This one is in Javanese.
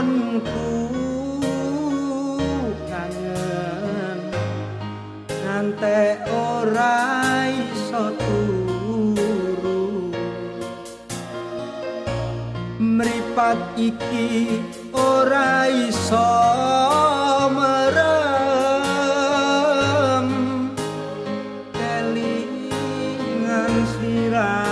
con kangen. Càng ora iso turu. Mripat iki ora iso merem. Kelingan sirai